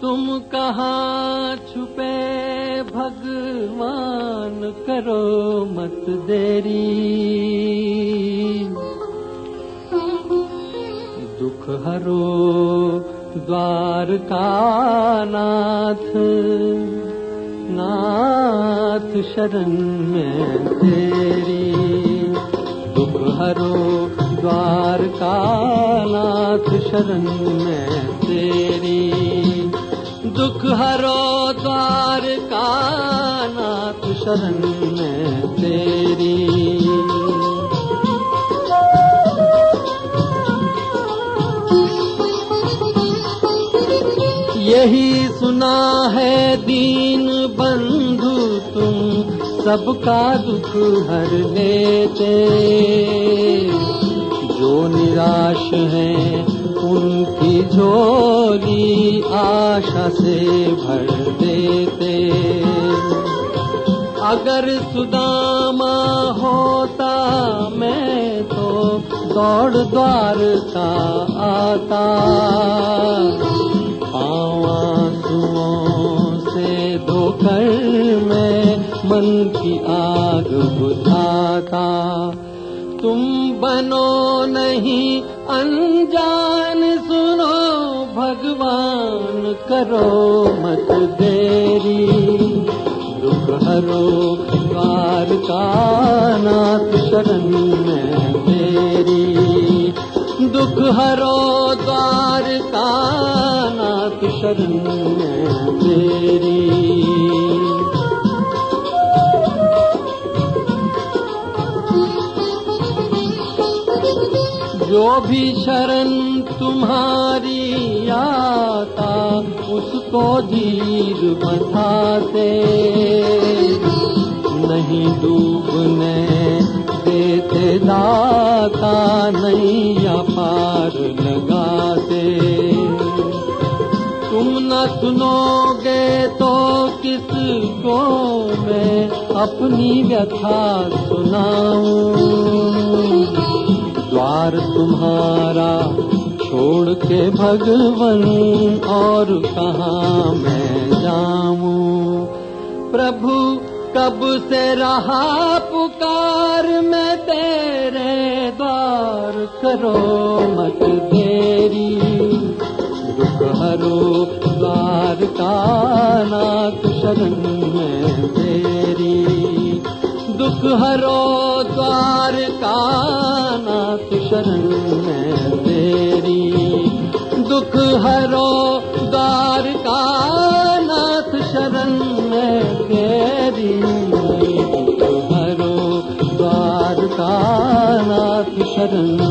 तुम कहाँ छुपे भगवान करो मत देरी। दुख हरो द्वारका नाथ नाथ शरण में तेरी। दुख हरो द्वारका नाथ शरण में तेरी दुख हरो द्वार का नाथ शरण में तेरी। यही सुना है दीन बंधु तुम, सबका दुख हर लेते। जो निराश है झोली आशा से भर देते। अगर सुदामा होता, मैं तो दौड़ द्वार का आता। पावा से धोकर मैं मन की आग बुझाता। तुम बनो नहीं अनजान सुनो भगवान करो मत देरी। दुख हरो द्वार का नाथ शरण में तेरी दुख हरो द्वार का नाथ शरण में तेरी जो भी शरण तुम्हारी आता, उसको धीर बधाते नहीं डूबने देते दाता, नहीं अपार लगाते। तुम न सुनोगे तो किसको मैं अपनी व्यथा सुनाऊं? द्वार तुम्हारा छोड़ के भगवन और कहा मैं जाऊँ? प्रभु, कब से रहा पुकार मैं तेरे द्वार? करो मत देरी। दुख हरो द्वार का नाथ शरण में तेरी। दुख हरो द्वार का नाथ शरण में तेरी दुख हरो द्वार का नाथ शरण में तेरी दुख हरो द्वार का नाथ शरण